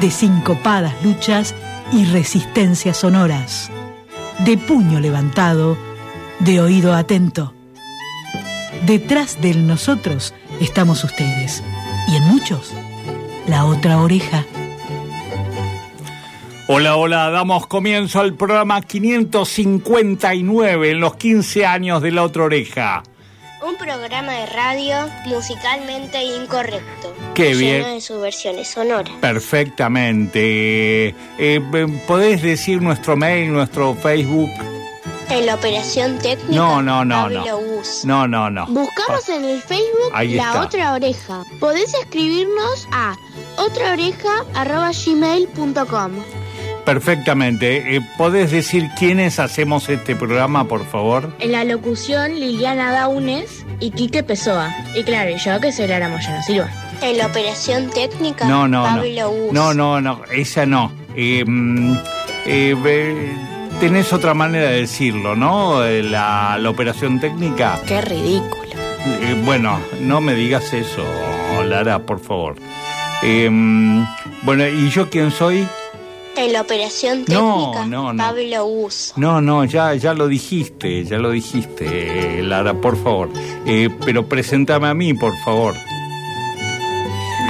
de sincopadas luchas y resistencias sonoras, de puño levantado, de oído atento. Detrás del nosotros estamos ustedes y en muchos la otra oreja. Hola, hola, damos comienzo al programa 559 en los 15 años de la otra oreja. Un programa de radio musicalmente incorrecto. Qué bien. Lleno de subversiones sonoras. Perfectamente. Eh, eh, ¿Podés decir nuestro mail, nuestro Facebook? En la operación técnica. No, no, no, Pablo no. Bus. No, no, no. Buscamos en el Facebook Ahí La está. Otra Oreja. Podés escribirnos a otraoreja.gmail.com Perfectamente. Eh, ¿Podés decir quiénes hacemos este programa, por favor? En la locución, Liliana Daunes y Quique Pessoa. Y claro, y yo que soy Lara Moyano Silva. En la operación técnica. No, no, Pablo no. No, no, no, esa no. Eh, mm, eh, tenés otra manera de decirlo, ¿no? Eh, La, la operación técnica. Qué ridículo. Eh, bueno, no me digas eso, Lara, por favor. Eh, mm, bueno, ¿y yo quién soy? En la operación No, técnica. no, no. Pablo Bus. No, no, ya, ya lo dijiste, ya lo dijiste, eh, Lara, por favor. Eh, pero preséntame a mí, por favor.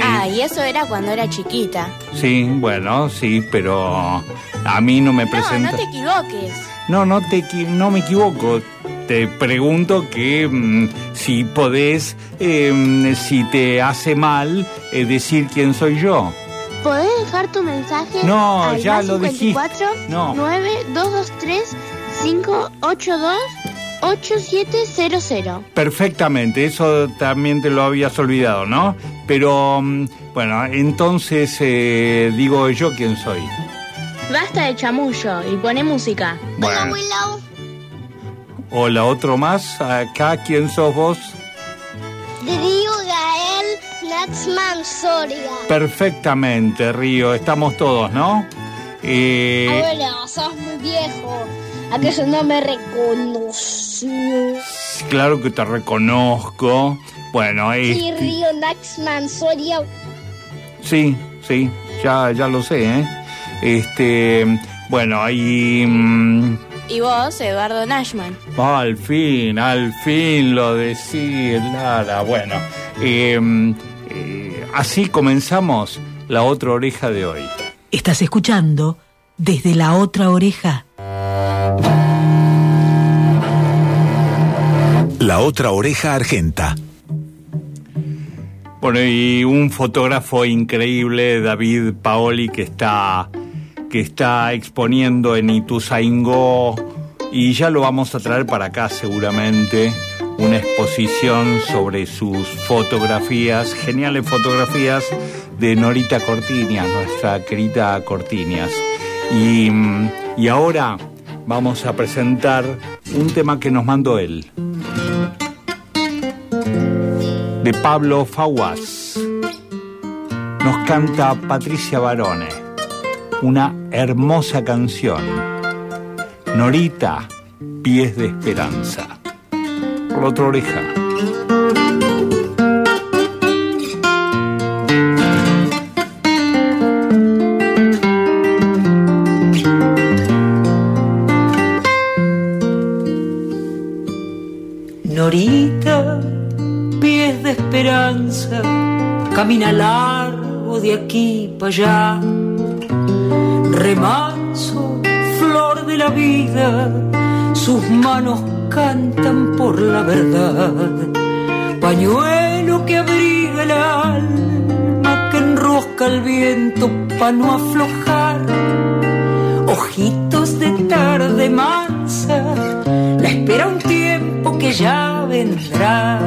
Ah, y eso era cuando era chiquita. Sí, bueno, sí, pero a mí no me No, presenta. no te equivoques. No, no, te, no me equivoco. Te pregunto que mm, si podés, eh, si te hace mal eh, decir quién soy yo. Podés dejar tu mensaje No, al ya más lo dijiste. 54 No. 9223 582 8700. Perfectamente, eso también te lo habías olvidado, ¿no? Pero, mm, bueno, entonces eh, digo yo quién soy. Basta de chamullo y pone música. Bueno, Willow. hola, otro más. Acá, ¿quién sos vos? Río Natsman Soria. Perfectamente, Río, estamos todos, ¿no? Eh, Abuela, sos muy viejo. ¿Acaso no me reconoció? claro que te reconozco. Bueno, Sí, este, Río Naxman Soria. sí, sí, ya, ya lo sé, ¿eh? Este, bueno, ahí... mm, Y vos, Eduardo Nashman. al fin, al fin lo decís, Lara. Bueno, eh, eh, así comenzamos la otra oreja de hoy. Estás escuchando desde la otra oreja. La otra oreja argenta. Bueno, y un fotógrafo increíble, David Paoli, que está, que está exponiendo en Ituzaingó, y ya lo vamos a traer para acá seguramente, una exposición sobre sus fotografías, geniales fotografías de Norita Cortiñas, nuestra querida Cortiñas. Y, y ahora vamos a presentar un tema que nos mandó él de Pablo Faguas. Nos canta Patricia Barone, una hermosa canción. Norita, pies de esperanza. Por otra oreja. Norita, pies de esperanza, camina largo de aquí para allá. Remanso, flor de la vida, sus manos cantan por la verdad. Pañuelo que abriga el alma, que enrosca el viento para no aflojar. Ojitos de tarde mansa, la espera un tiempo que ya vendrá.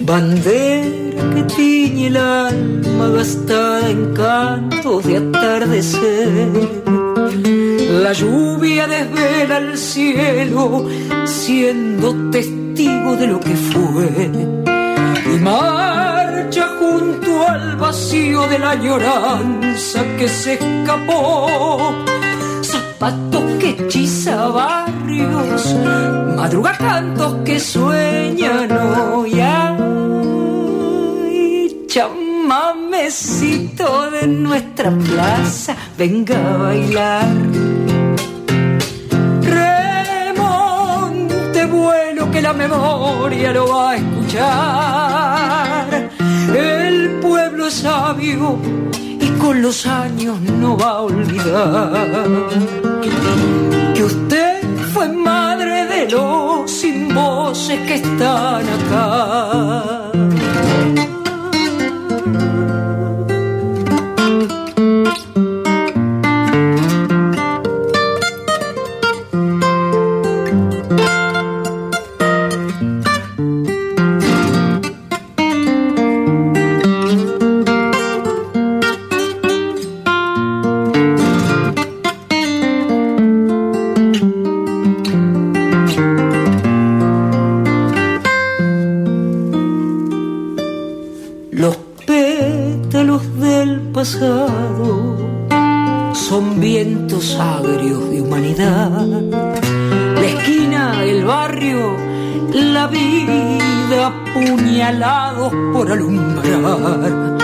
Bandera que tiñe el alma gastada en cantos de atardecer. La lluvia desvela el cielo, siendo testigo de lo que fue. Y marcha junto al vacío de la añoranza que se escapó. Zapatos que hechiza barrios, madruga cantos que sueñan hoy. Ay, chamamecito de nuestra plaza, venga a bailar. Remonte vuelo que la memoria lo va a escuchar. El pueblo es sabio y con los años no va a olvidar que usted fue madre de los sin voces que están acá. Son vientos agrios de humanidad. La esquina, el barrio, la vida puñalados por alumbrar.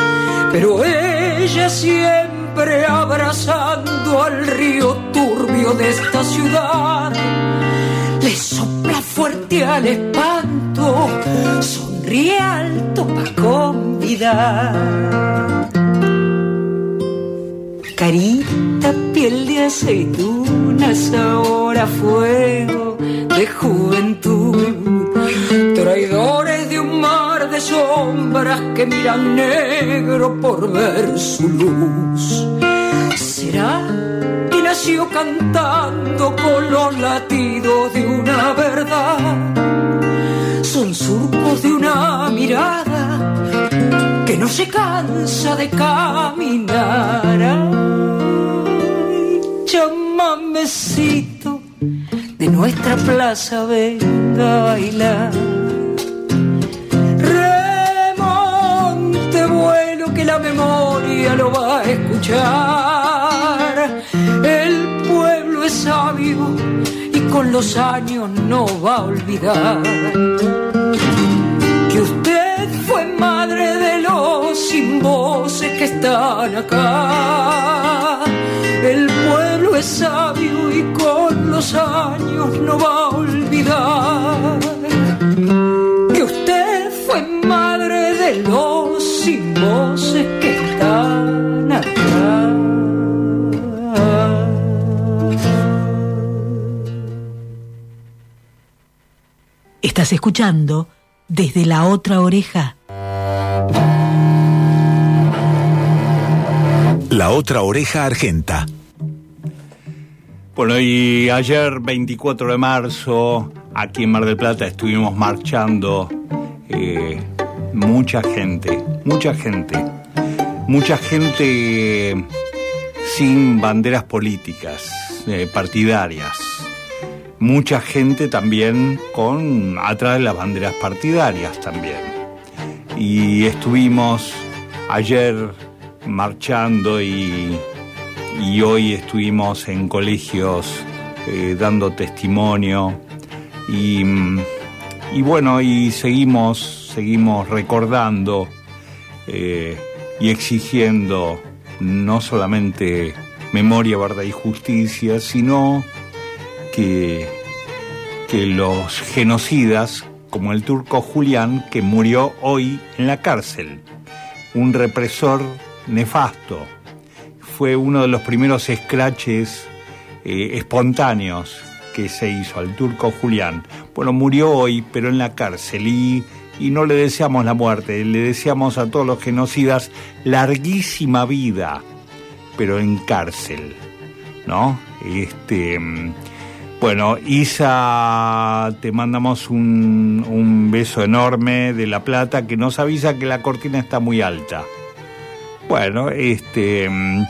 Pero ella siempre abrazando al río turbio de esta ciudad. Le sopla fuerte al espanto, sonríe alto para convidar. Carita, piel de aceitunas, ahora fuego de juventud. Traidores de un mar de sombras que miran negro por ver su luz. ¿Será que nació cantando con los latidos de una verdad? Son surcos de una mirada que no se cansa de caminar. Ay, chamamecito de nuestra plaza venga a bailar. Remonte vuelo que la memoria lo va a escuchar. El pueblo es sabio y con los años no va a olvidar usted fue madre de los sin voces que están acá. El pueblo es sabio y con los años no va a olvidar que usted fue madre de los sin voces que están acá. Estás escuchando desde la otra oreja. La otra oreja argenta. Bueno, y ayer 24 de marzo, aquí en Mar del Plata, estuvimos marchando eh, mucha gente, mucha gente, mucha gente sin banderas políticas, eh, partidarias. Mucha gente también con atrás de las banderas partidarias también. Y estuvimos ayer marchando y, y hoy estuvimos en colegios eh, dando testimonio y, y, bueno, y seguimos, seguimos recordando eh, y exigiendo no solamente memoria, verdad y justicia, sino que, los genocidas, como el turco Julián, que murió hoy en la cárcel, un represor nefasto, fue uno de los primeros escraches eh, espontáneos que se hizo al turco Julián. Bueno, murió hoy, pero en la cárcel y, y no le deseamos la muerte, le deseamos a todos los genocidas larguísima vida, pero en cárcel, ¿no? Este, Bueno, Isa, te mandamos un, un beso enorme de La Plata que nos avisa que la cortina está muy alta. Bueno, este... mm,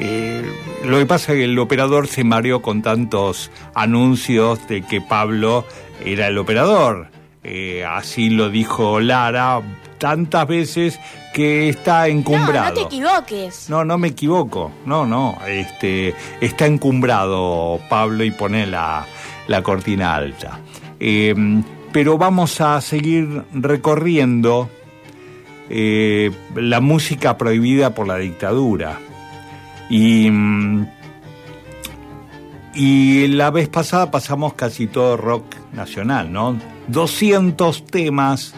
eh, lo que pasa es que el operador se mareó con tantos anuncios de que Pablo era el operador. Eh, así lo dijo Lara tantas veces que está encumbrado. No, no te equivoques. No, no me equivoco. No, no. Este, está encumbrado Pablo y pone la, la cortina alta. Eh, pero vamos a seguir recorriendo eh, la música prohibida por la dictadura. Y, y la vez pasada pasamos casi todo rock nacional, ¿no? 200 temas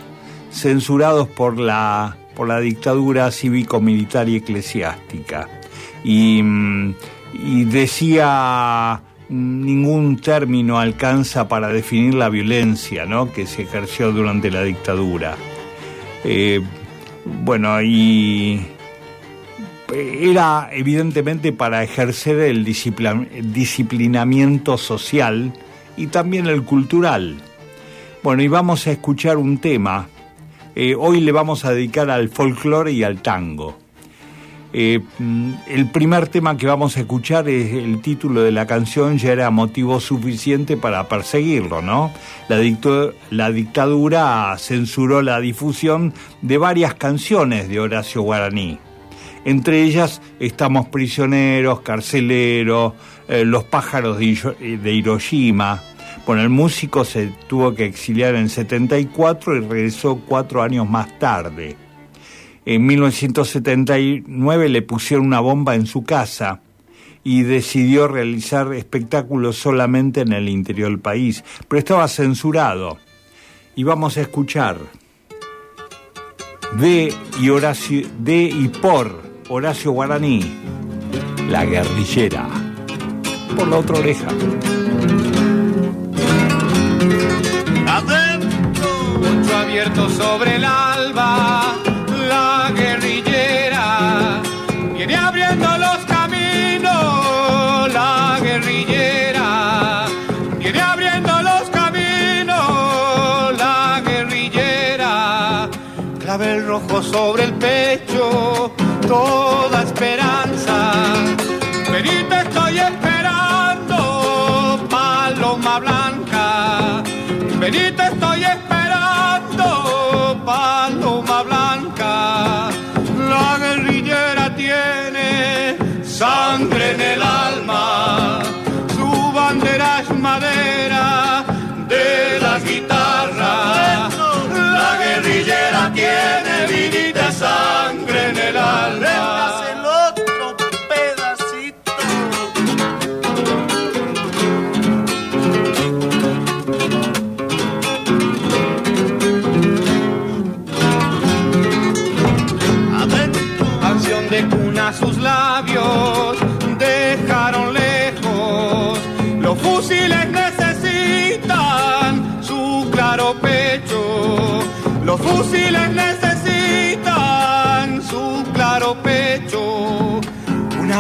censurados por la, por la dictadura cívico-militar y eclesiástica. Y, mm, y decía, mm, ningún término alcanza para definir la violencia ¿no? que se ejerció durante la dictadura. Eh, bueno, y era evidentemente para ejercer el disciplinamiento social y también el cultural. Bueno, y vamos a escuchar un tema. Eh, hoy le vamos a dedicar al folclore y al tango. Eh, mm, el primer tema que vamos a escuchar es el título de la canción, ya era motivo suficiente para perseguirlo, ¿no? La, dictadura censuró la difusión de varias canciones de Horacio Guaraní. Entre ellas Estamos prisioneros, Carcelero, eh, Los pájaros de, de Hiroshima. Bueno, el músico se tuvo que exiliar en 74 y regresó cuatro años más tarde. En 1979 le pusieron una bomba en su casa y decidió realizar espectáculos solamente en el interior del país, pero estaba censurado. Y vamos a escuchar de y, Horacio, de y por Horacio Guaraní, La guerrillera, por la otra oreja. Sobre el alba, la guerrillera viene abriendo los caminos, la guerrillera viene abriendo los caminos, la guerrillera clavel rojo sobre el pecho, toda esperanza. Vení, te estoy esperando, paloma blanca. Vení, te estoy esperando, paloma blanca. La guerrillera tiene sangre en el alma,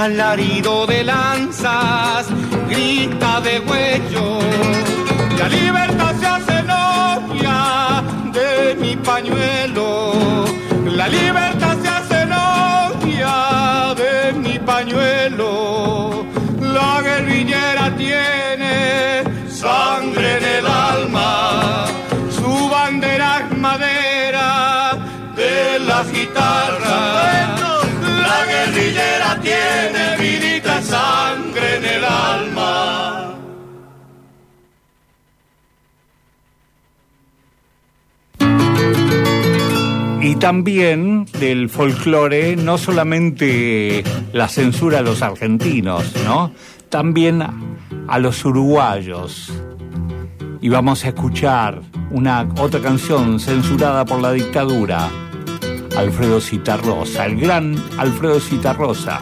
alarido de lanzas grita de huello. La libertad se hace novia de mi pañuelo. La libertad se hace novia de mi pañuelo. También del folclore, no solamente la censura a los argentinos, ¿no? También a los uruguayos. Y vamos a escuchar una otra canción censurada por la dictadura. Alfredo Citarrosa, el gran Alfredo Citarrosa,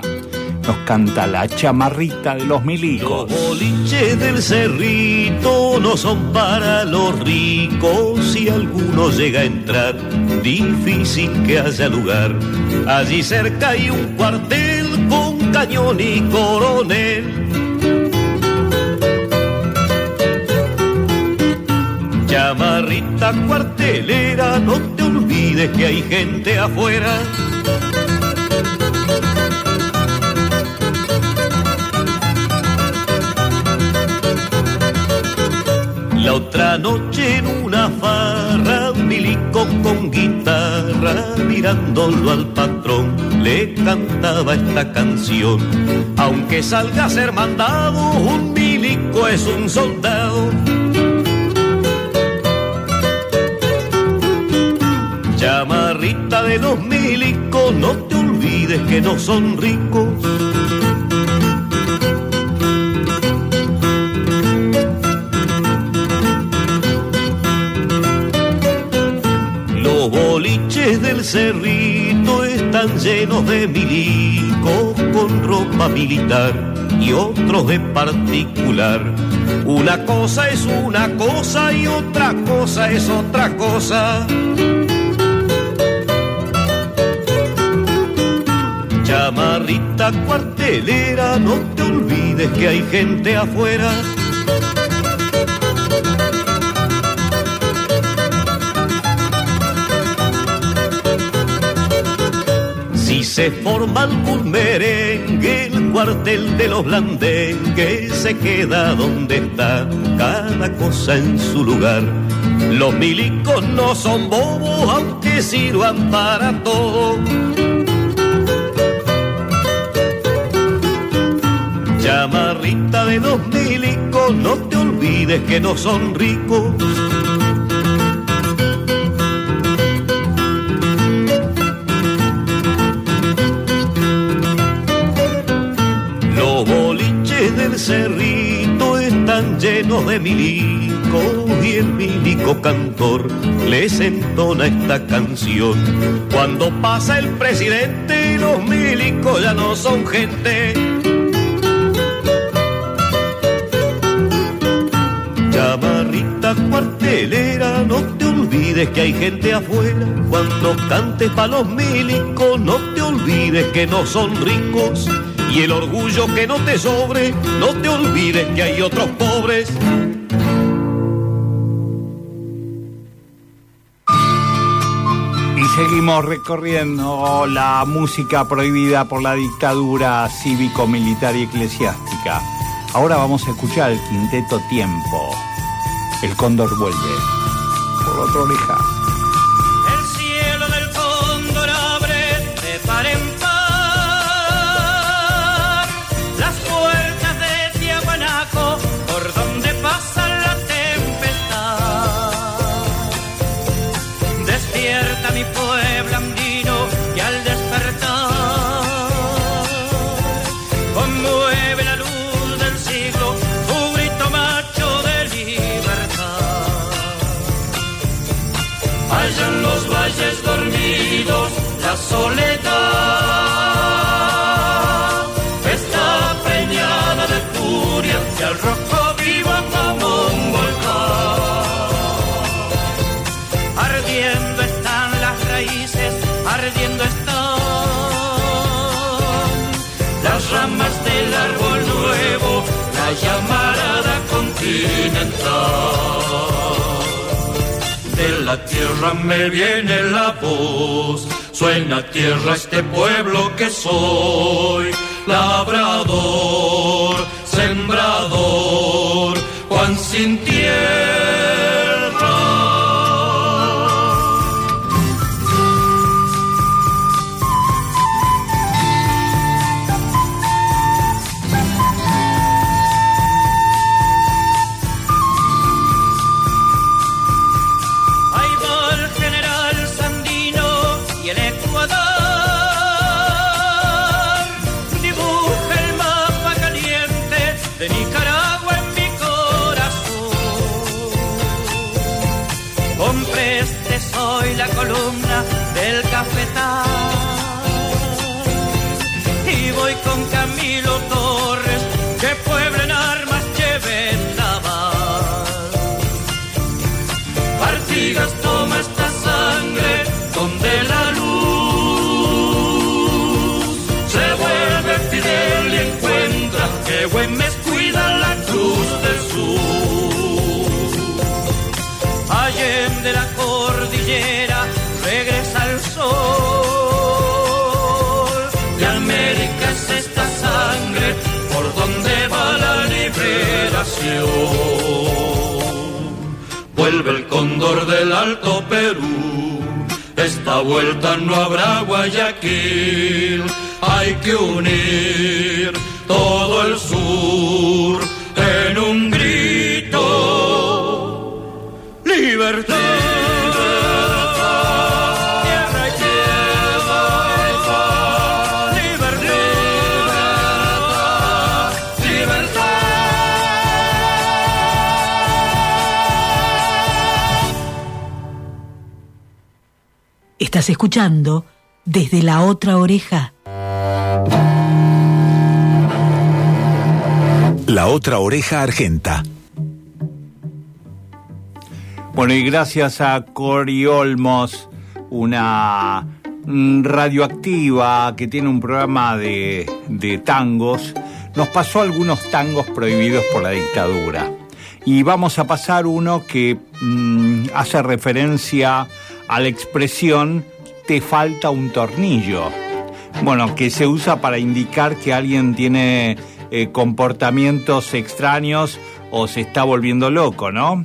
nos canta la chamarrita de los milicos. Los boliches del cerrito no son para los ricos, si alguno llega a entrar, difícil que haya lugar. Allí cerca hay un cuartel con cañón y coronel. Chamarrita cuartelera, no te olvides que hay gente afuera. La otra noche en una farra, milico con guitarra, mirándolo al patrón, le cantaba esta canción. Aunque salga a ser mandado, un milico es un soldado. Chamarrita de los milicos, no te olvides que no son ricos. Boliches del cerrito están llenos de milicos con ropa militar y otros de particular. Una cosa es una cosa y otra cosa es otra cosa. Chamarrita cuartelera, no te olvides que hay gente afuera. Se forma algún merengue, el cuartel de los blandengues se queda donde está, cada cosa en su lugar. Los milicos no son bobos, aunque sirvan para todo. Chamarrita de los milicos, no te olvides que no son ricos. Cerrito están llenos de milicos y el milico cantor les entona esta canción. Cuando pasa el presidente, los milicos ya no son gente. Chamarrita cuartelera, no te olvides que hay gente afuera. Cuando cantes pa' los milicos, no te olvides que no son ricos. Y el orgullo que no te sobre, no te olvides que hay otros pobres. Y seguimos recorriendo la música prohibida por la dictadura cívico-militar y eclesiástica. Ahora vamos a escuchar el quinteto Tiempo. El cóndor vuelve. Por otra oreja. Soledad está preñada de furia y al rojo vivo como un volcán. Ardiendo están las raíces, ardiendo están las ramas del árbol nuevo, la llamarada continental. De la tierra me viene la voz, suena tierra este pueblo que soy, labrador, sembrador, Juan Vuelve el cóndor del Alto Perú, esta vuelta no habrá Guayaquil, hay que unir todo el sur en un grito. Libertad. Estás escuchando desde la otra oreja. La otra oreja argenta. Bueno, y gracias a Cori Olmos, una radioactiva que tiene un programa de, de tangos, nos pasó algunos tangos prohibidos por la dictadura. Y vamos a pasar uno que mm, hace referencia a la expresión te falta un tornillo. Bueno, que se usa para indicar que alguien tiene eh, comportamientos extraños o se está volviendo loco, ¿no?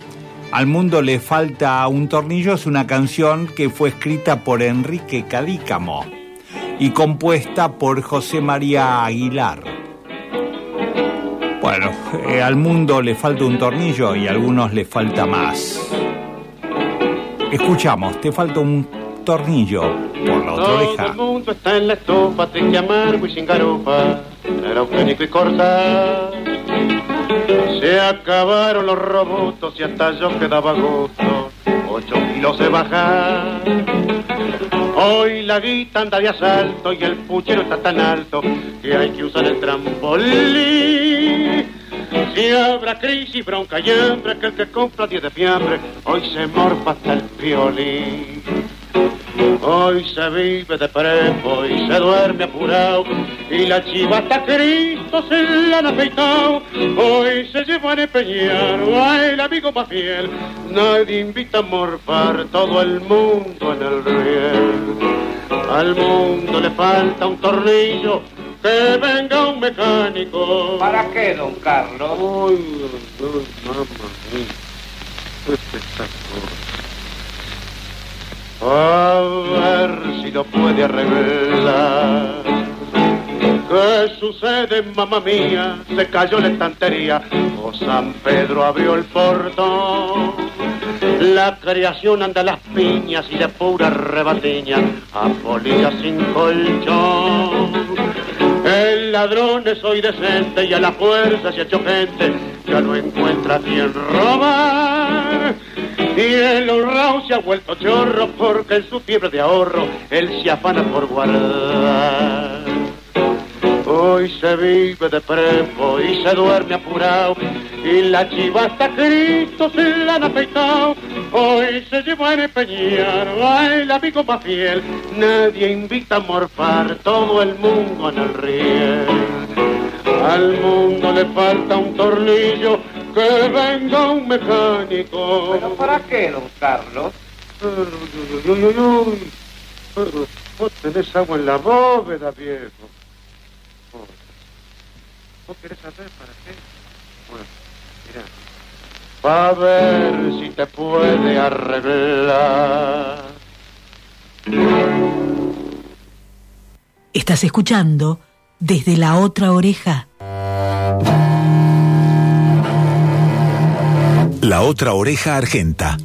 Al mundo le falta un tornillo es una canción que fue escrita por Enrique Cadícamo y compuesta por José María Aguilar. Bueno, eh, al mundo le falta un tornillo y a algunos le falta más. Escuchamos, te falta un tornillo por la otra Todo oreja. el mundo está en la estufa, triste, amargo y sin garufa. Era eugénico y corta. Se acabaron los robutos y hasta yo quedaba gusto. Ocho kilos de bajar. Hoy la guita anda de asalto y el puchero está tan alto que hay que usar el trampolín. Si habrá crisis, bronca y hambre, que el que compra 10 de fiambre, hoy se morfa hasta el violín. Hoy se vive de prepo y se duerme apurado y la chiva hasta Cristo se la han afeitado. Hoy se llevan a empeñar el amigo más fiel. Nadie invita a morfar todo el mundo en el riel. Al mundo le falta un tornillo que venga un mecánico. ¿Para qué, don Carlos? Ay, mamá mía. A ver si lo puede arreglar. ¿Qué sucede, mamá mía? Se cayó la estantería o San Pedro abrió el portón. La creación anda a las piñas y de pura rebatiña, a polilla sin colchón. El ladrón es hoy decente y a la fuerza se ha hecho gente, ya no encuentra quien robar. Y el honrado se ha vuelto chorro porque en su fiebre de ahorro él se afana por guardar. Hoy se vive de prepo y se duerme apurado y la chiva hasta Cristo se la han afeitado. Hoy se lleva a empeñar el amigo más fiel. Nadie invita a morfar todo el mundo en el riel. Al mundo le falta un tornillo que venga un mecánico. ¿Pero para qué, don Carlos? Uy, uy, uy, uy. Vos tenés agua en la bóveda, viejo. ¿Vos querés saber para qué? Bueno. Va a ver si te puede arreglar. Estás escuchando desde la otra oreja. La otra oreja argenta.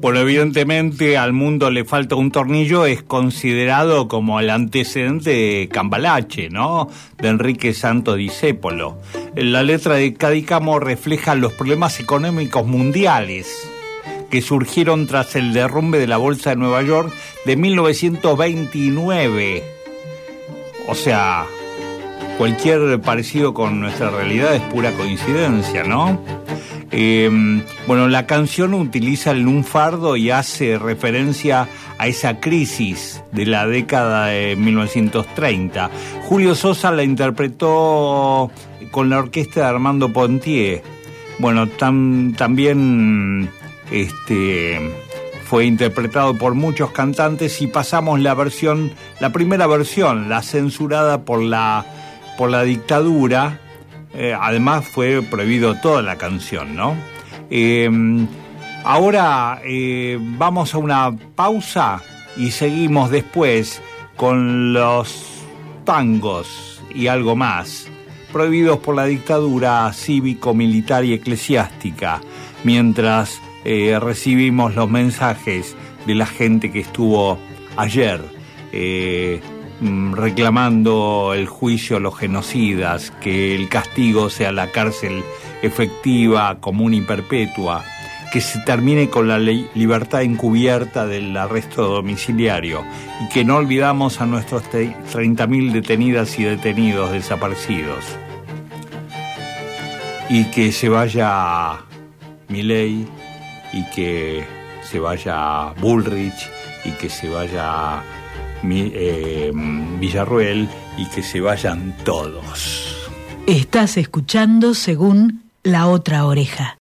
Bueno, evidentemente al mundo le falta un tornillo, es considerado como el antecedente de Cambalache, ¿no? De Enrique Santo Discépolo. La letra de Cadícamo refleja los problemas económicos mundiales que surgieron tras el derrumbe de la Bolsa de Nueva York de 1929. O sea, cualquier parecido con nuestra realidad es pura coincidencia, ¿no? Eh, bueno, la canción utiliza el lunfardo y hace referencia a esa crisis de la década de 1930. Julio Sosa la interpretó con la orquesta de Armando Pontier. Bueno, tam- también este, fue interpretado por muchos cantantes y pasamos la versión, la primera versión, la censurada por la, por la dictadura, eh, además fue prohibido toda la canción, ¿no? Eh, ahora eh, vamos a una pausa y seguimos después con los tangos y algo más, prohibidos por la dictadura cívico-militar y eclesiástica, mientras eh, recibimos los mensajes de la gente que estuvo ayer eh, reclamando el juicio a los genocidas, que el castigo sea la cárcel efectiva, común y perpetua, que se termine con la libertad encubierta del arresto domiciliario y que no olvidamos a nuestros te- 30.000 detenidas y detenidos desaparecidos. Y que se vaya Milei y que se vaya Bullrich y que se vaya Mi- eh, Villarruel y que se vayan todos. Estás escuchando según La Otra Oreja.